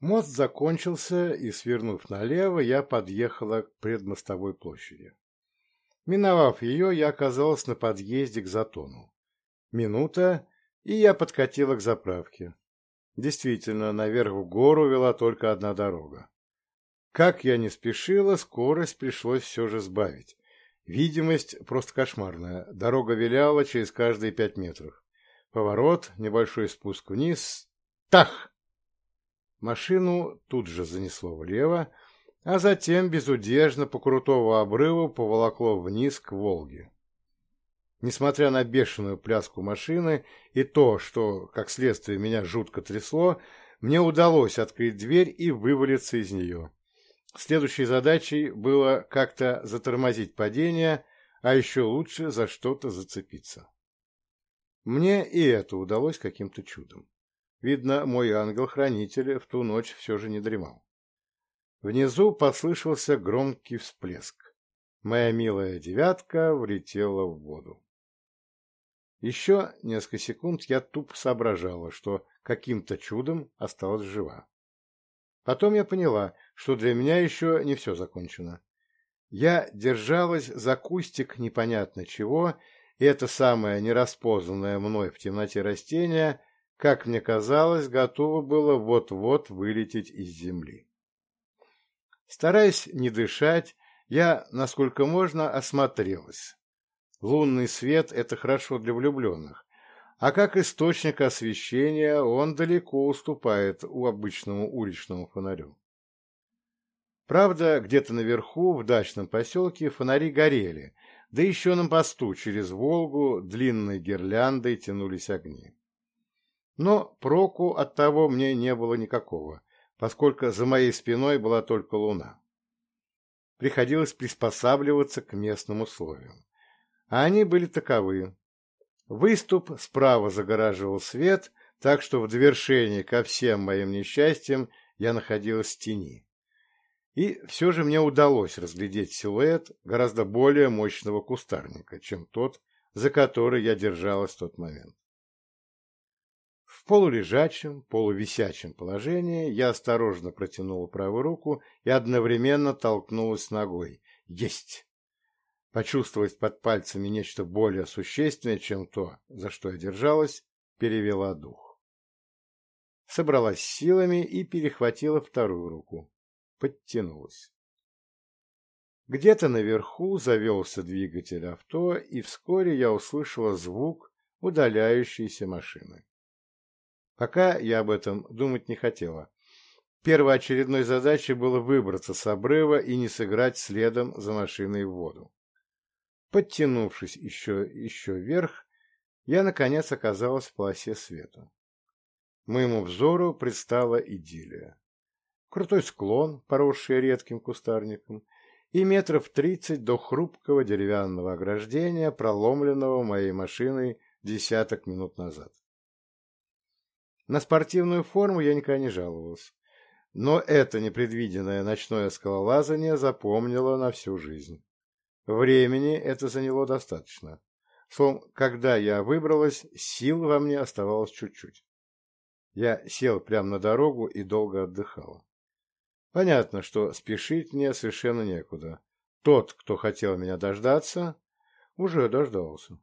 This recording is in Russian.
Мост закончился, и, свернув налево, я подъехала к предмостовой площади. Миновав ее, я оказалась на подъезде к Затону. Минута, и я подкатила к заправке. Действительно, наверх в гору вела только одна дорога. Как я не спешила, скорость пришлось все же сбавить. Видимость просто кошмарная. Дорога виляла через каждые пять метров. Поворот, небольшой спуск вниз. Тах! Машину тут же занесло влево, а затем безудержно по крутого обрыва поволокло вниз к Волге. Несмотря на бешеную пляску машины и то, что, как следствие, меня жутко трясло, мне удалось открыть дверь и вывалиться из нее. Следующей задачей было как-то затормозить падение, а еще лучше за что-то зацепиться. Мне и это удалось каким-то чудом. Видно, мой ангел-хранитель в ту ночь все же не дремал. Внизу послышался громкий всплеск. Моя милая девятка влетела в воду. Еще несколько секунд я тупо соображала, что каким-то чудом осталась жива. Потом я поняла, что для меня еще не все закончено. Я держалась за кустик непонятно чего, и это самое нераспознанное мной в темноте растение — как мне казалось, готово было вот-вот вылететь из земли. Стараясь не дышать, я, насколько можно, осмотрелась. Лунный свет — это хорошо для влюбленных, а как источник освещения он далеко уступает у обычному уличному фонарю. Правда, где-то наверху, в дачном поселке, фонари горели, да еще на посту через Волгу длинной гирляндой тянулись огни. Но проку от того мне не было никакого, поскольку за моей спиной была только луна. Приходилось приспосабливаться к местным условиям. А они были таковы. Выступ справа загораживал свет, так что в довершении ко всем моим несчастьям я находилась в тени. И все же мне удалось разглядеть силуэт гораздо более мощного кустарника, чем тот, за который я держалась в тот момент. В полулежачем, полувисячем положении я осторожно протянула правую руку и одновременно толкнулась ногой. Есть! почувствовать под пальцами нечто более существенное, чем то, за что я держалась, перевела дух. Собралась силами и перехватила вторую руку. Подтянулась. Где-то наверху завелся двигатель авто, и вскоре я услышала звук удаляющейся машины. Пока я об этом думать не хотела. Первоочередной задачей было выбраться с обрыва и не сыграть следом за машиной в воду. Подтянувшись еще, еще вверх, я, наконец, оказалась в полосе света. Моему взору предстала идиллия. Крутой склон, поросший редким кустарником, и метров тридцать до хрупкого деревянного ограждения, проломленного моей машиной десяток минут назад. На спортивную форму я никогда не жаловалась, но это непредвиденное ночное скалолазание запомнило на всю жизнь. Времени это заняло достаточно. Словом, когда я выбралась, сил во мне оставалось чуть-чуть. Я сел прямо на дорогу и долго отдыхала. Понятно, что спешить мне совершенно некуда. Тот, кто хотел меня дождаться, уже дождался.